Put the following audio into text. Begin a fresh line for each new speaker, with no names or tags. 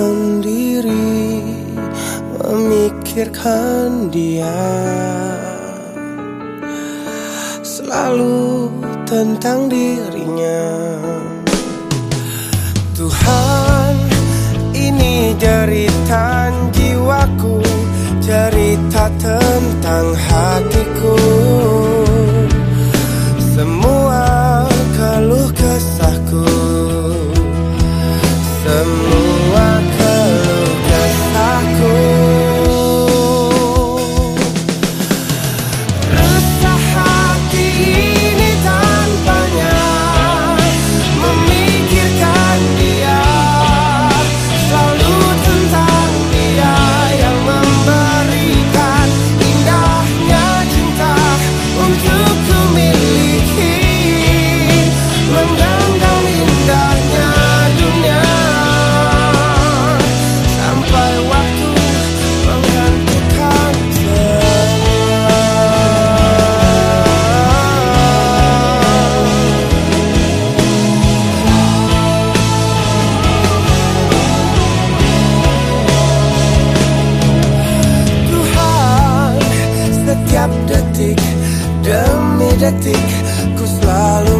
sendiri memikirkan dia. Selalu tentang dirinya. Tuhan setiap detik demi detik ku selalu